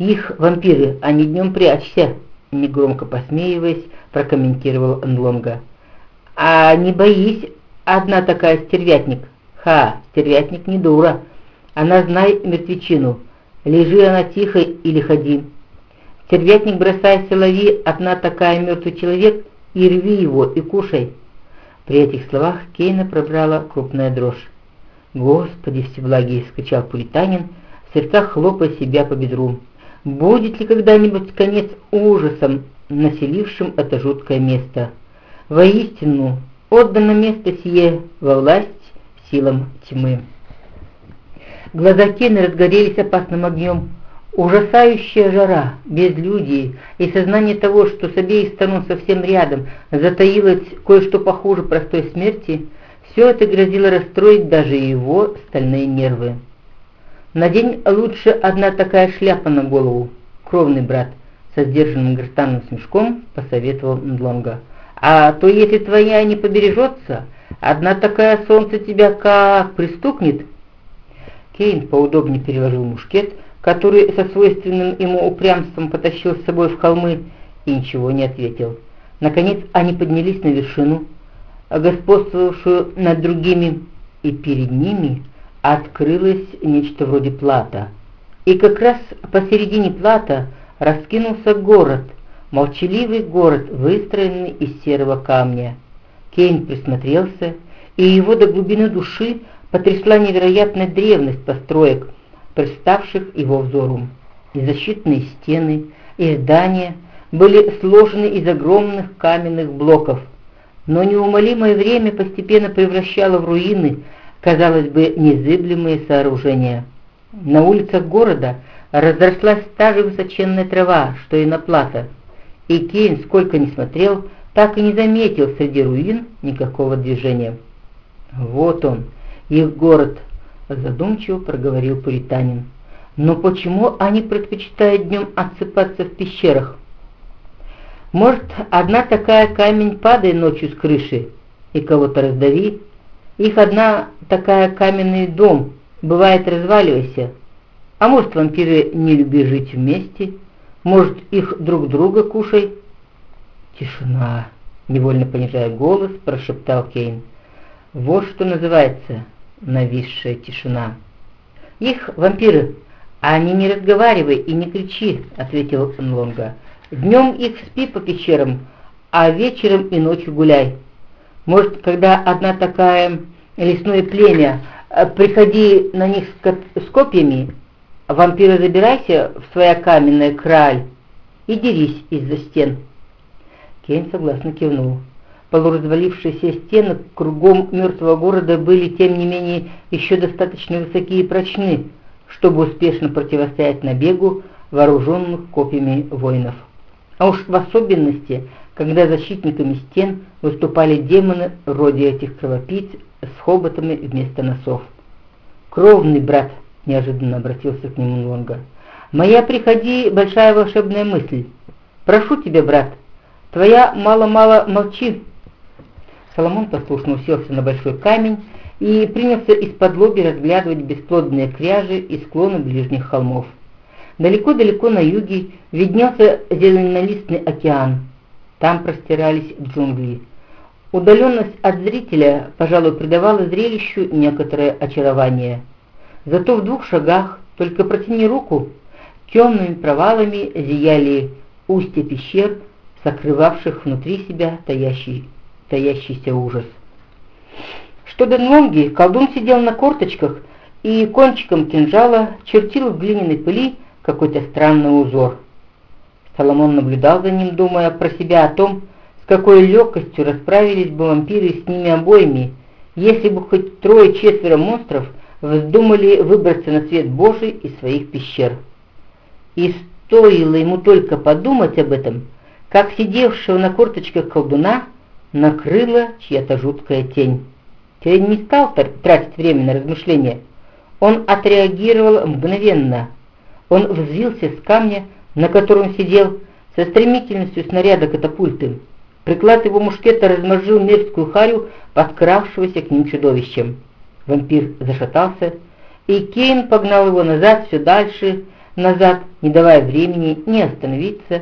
«Их вампиры, они днем прячься!» Негромко посмеиваясь, прокомментировал Нлонга. «А не боись, одна такая стервятник!» «Ха, стервятник не дура! Она знай мертвечину, лежи она тихо или ходи!» Стервятник бросайся, лови, одна такая мертвый человек, и рви его, и кушай. При этих словах Кейна пробрала крупная дрожь. «Господи всеблагий!» — скачал пуританин, сердцах хлопая себя по бедру. «Будет ли когда-нибудь конец ужасом, населившим это жуткое место? Воистину, отдано место сие во власть силам тьмы». Глаза Кейна разгорелись опасным огнем. Ужасающая жара, безлюдие и сознание того, что с обеих сторон совсем рядом затаилось кое-что похуже простой смерти, все это грозило расстроить даже его стальные нервы. «Надень лучше одна такая шляпа на голову, кровный брат», со сдержанным гортанным смешком посоветовал Ндлонга. «А то если твоя не побережется, одна такая солнце тебя как пристукнет». Кейн поудобнее переложил мушкет, который со свойственным ему упрямством потащил с собой в холмы, и ничего не ответил. Наконец они поднялись на вершину, господствовавшую над другими, и перед ними открылось нечто вроде плата. И как раз посередине плата раскинулся город, молчаливый город, выстроенный из серого камня. Кейн присмотрелся, и его до глубины души потрясла невероятная древность построек – представших его взору. И защитные стены, и здания были сложены из огромных каменных блоков, но неумолимое время постепенно превращало в руины, казалось бы, незыблемые сооружения. На улицах города разрослась та же высоченная трава, что и на плато, и Кейн, сколько ни смотрел, так и не заметил среди руин никакого движения. Вот он, их город, задумчиво проговорил пуританин. Но почему они предпочитают днем отсыпаться в пещерах? Может, одна такая камень падает ночью с крыши и кого-то раздави? Их одна такая каменный дом, бывает разваливайся. А может, вампиры не любят жить вместе? Может, их друг друга кушай? Тишина, невольно понижая голос, прошептал Кейн. Вот что называется нависшая тишина. «Их вампиры, а они не разговаривай и не кричи», — ответил Нлонга. «Днем их спи по пещерам, а вечером и ночью гуляй. Может, когда одна такая лесное племя, э, приходи на них с копьями, вампиры забирайся в своя каменная краль и дерись из-за стен». Кейн согласно кивнул полуразвалившиеся стены кругом мертвого города были, тем не менее, еще достаточно высокие и прочны, чтобы успешно противостоять набегу вооруженных копьями воинов. А уж в особенности, когда защитниками стен выступали демоны вроде этих кровопийц с хоботами вместо носов. «Кровный брат!» — неожиданно обратился к нему Лонга. «Моя приходи большая волшебная мысль. Прошу тебя, брат, твоя мало-мало молчи, Соломон послушно уселся на большой камень и принялся из-под лоби разглядывать бесплодные кряжи и склоны ближних холмов. Далеко-далеко на юге виднелся зеленолистный океан. Там простирались джунгли. Удаленность от зрителя, пожалуй, придавала зрелищу некоторое очарование. Зато в двух шагах, только протяни руку, темными провалами зияли устья пещер, сокрывавших внутри себя таящий таящийся ужас. Что до Нлонги, колдун сидел на корточках и кончиком кинжала чертил в глиняной пыли какой-то странный узор. Соломон наблюдал за ним, думая про себя о том, с какой легкостью расправились бы вампиры с ними обоими, если бы хоть трое-четверо монстров вздумали выбраться на свет Божий из своих пещер. И стоило ему только подумать об этом, как сидевшего на корточках колдуна накрыла чья-то жуткая тень. Тень не стал тратить время на размышления. Он отреагировал мгновенно. Он взвился с камня, на котором сидел, со стремительностью снаряда катапульты. Приклад его мушкета размозжил мерзкую харю, подкравшегося к ним чудовищем. Вампир зашатался, и Кейн погнал его назад все дальше, назад, не давая времени ни остановиться,